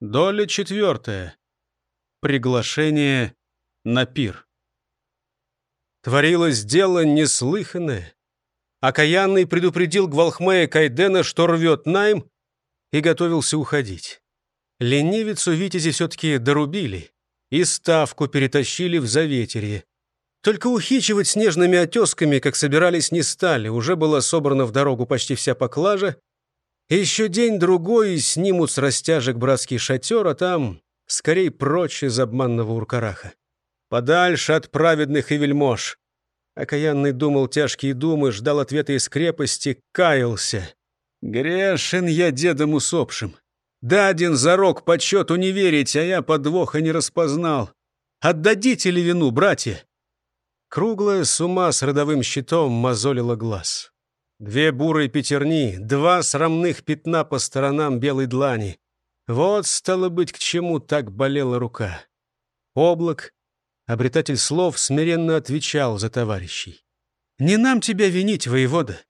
Доля четвертая. Приглашение на пир. Творилось дело неслыханное. Окаянный предупредил Гвалхмея Кайдена, что рвет найм, и готовился уходить. Ленивицу Витязи все-таки дорубили и ставку перетащили в заветерье. Только ухичивать снежными отесками, как собирались, не стали. Уже была собрана в дорогу почти вся поклажа, еще день-другой снимут с растяжек братский шатер, а там скорей прочь из обманного уркараха. Подальше от праведных и вельмож. Окаянный думал тяжкие думы, ждал ответа из крепости, каялся. Грешен я дедом усопшим. Даден зарок почету не верить, а я подвоха не распознал. Отдадите ли вину, братья? Круглая с ума с родовым щитом мозолила глаз. Две бурые пятерни, два срамных пятна по сторонам белой длани. Вот, стало быть, к чему так болела рука. Облак, обретатель слов, смиренно отвечал за товарищей. «Не нам тебя винить, воевода.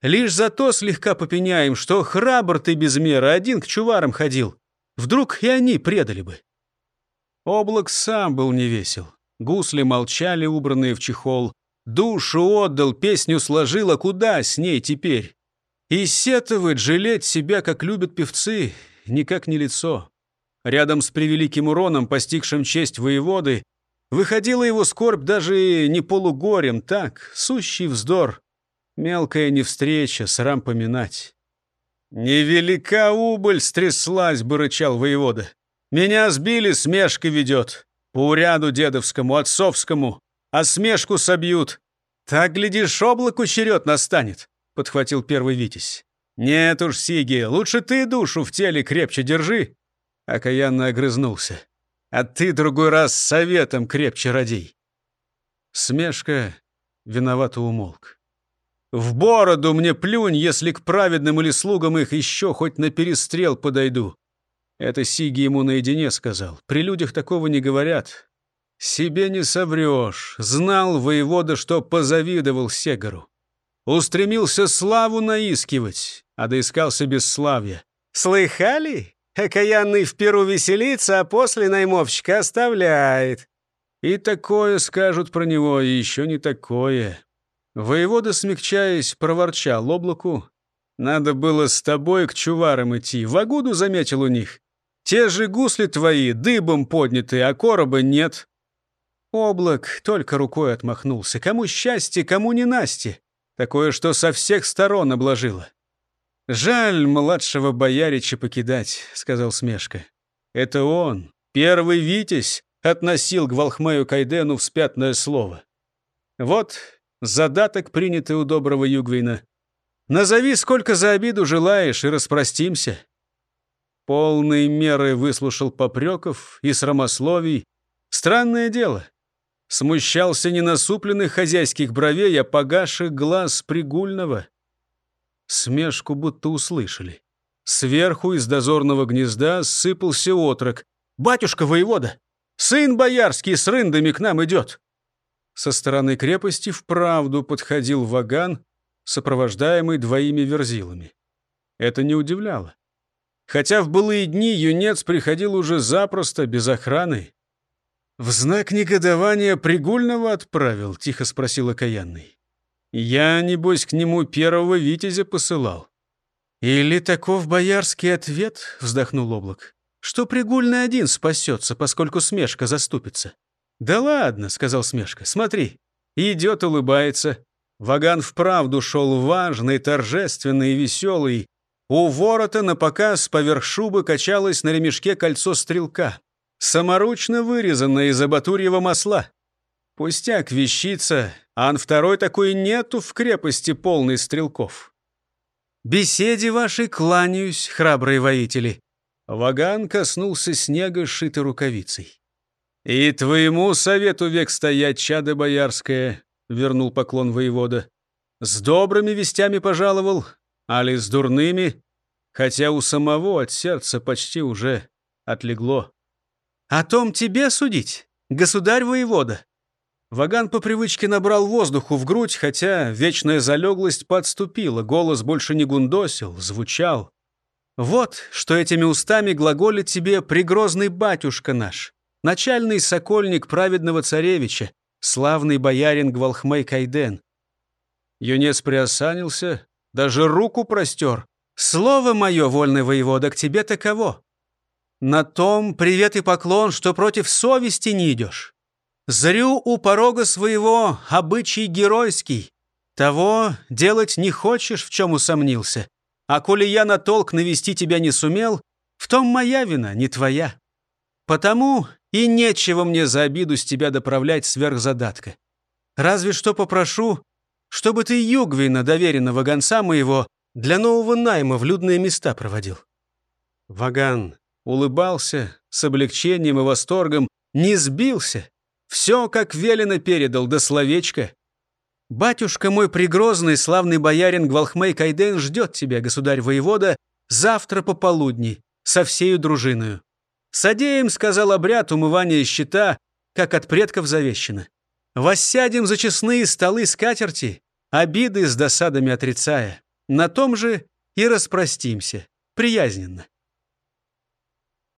Лишь за то слегка попеняем, что храбр ты без меры, один к чуварам ходил. Вдруг и они предали бы». Облак сам был невесел. Гусли молчали, убранные в чехол. Душу отдал, песню сложил, а куда с ней теперь? И сетовать, жалеть себя, как любят певцы, никак не лицо. Рядом с превеликим уроном, постигшим честь воеводы, выходила его скорбь даже не полугорем, так, сущий вздор. Мелкая невстреча, срам поминать. «Невелика убыль стряслась бы», — рычал воевода. «Меня сбили, смешка ведет. По уряду дедовскому, отцовскому а смешку собьют. Так, глядишь, облаку черед настанет», — подхватил первый Витязь. «Нет уж, Сиги, лучше ты душу в теле крепче держи». Окаянно огрызнулся. «А ты другой раз советом крепче родей». Смешка виновато умолк. «В бороду мне плюнь, если к праведным или слугам их еще хоть на перестрел подойду». Это Сиги ему наедине сказал. При людях такого не говорят. Себе не соврешь. Знал воевода, что позавидовал Сегору. Устремился славу наискивать, а доискался бесславия. «Слыхали? Окаянный в перу веселится, а после наймовщика оставляет». И такое скажут про него, и еще не такое. Воевода, смягчаясь, проворчал облаку. «Надо было с тобой к чуварам идти. Вагуду заметил у них. Те же гусли твои дыбом подняты, а короба нет. Облак только рукой отмахнулся. Кому счастье, кому не Насте. Такое, что со всех сторон обложило. «Жаль младшего боярича покидать», — сказал Смешка. «Это он, первый Витязь, относил к Волхмаю Кайдену вспятное слово. Вот задаток, принятый у доброго Югвина. Назови, сколько за обиду желаешь, и распростимся». Полной меры выслушал попреков и срамословий. Странное дело. Смущался не насупленных хозяйских бровей, а погаших глаз пригульного. Смешку будто услышали. Сверху из дозорного гнезда сыпался отрок. «Батюшка воевода! Сын боярский с рындами к нам идет!» Со стороны крепости вправду подходил ваган, сопровождаемый двоими верзилами. Это не удивляло. Хотя в былые дни юнец приходил уже запросто, без охраны. «В знак негодования Пригульного отправил?» — тихо спросил окаянный. «Я, небось, к нему первого витязя посылал». «Или таков боярский ответ?» — вздохнул облак. «Что Пригульный один спасется, поскольку Смешка заступится». «Да ладно», — сказал Смешка, — «смотри, идет, улыбается». Ваган вправду шел важный, торжественный и веселый. У ворота на показ поверх шубы качалось на ремешке кольцо стрелка саморучно вырезанная из абатурьего масла. Пустяк вещица, ан второй такой нету в крепости полный стрелков. Беседе вашей кланяюсь, храбрые воители. Ваган коснулся снега, сшитой рукавицей. «И твоему совету век стоять, чадо боярское», — вернул поклон воевода. «С добрыми вестями пожаловал, али с дурными, хотя у самого от сердца почти уже отлегло». «О том тебе судить, государь-воевода». Ваган по привычке набрал воздуху в грудь, хотя вечная залеглость подступила, голос больше не гундосил, звучал. Вот, что этими устами глаголит тебе пригрозный батюшка наш, начальный сокольник праведного царевича, славный боярин Гвалхмей Кайден. Юнец приосанился, даже руку простер. Слово мое, вольный воевода, к тебе таково. На том привет и поклон, что против совести не идешь. Зрю у порога своего обычай геройский. Того делать не хочешь, в чем усомнился. А коли я на толк навести тебя не сумел, в том моя вина, не твоя. Потому и нечего мне за обиду с тебя доправлять сверх задатка. Разве что попрошу, чтобы ты Югвина, доверенного гонца моего, для нового найма в людные места проводил». Ваган улыбался с облегчением и восторгом, не сбился, все, как велено, передал, до словечка. «Батюшка мой пригрозный, славный боярин Гвалхмей Кайден ждет тебя, государь-воевода, завтра пополудни, со всею дружиною. Садеем, — сказал обряд умывания щита, как от предков завещено. Воссядем за честные столы скатерти, обиды с досадами отрицая. На том же и распростимся, приязненно.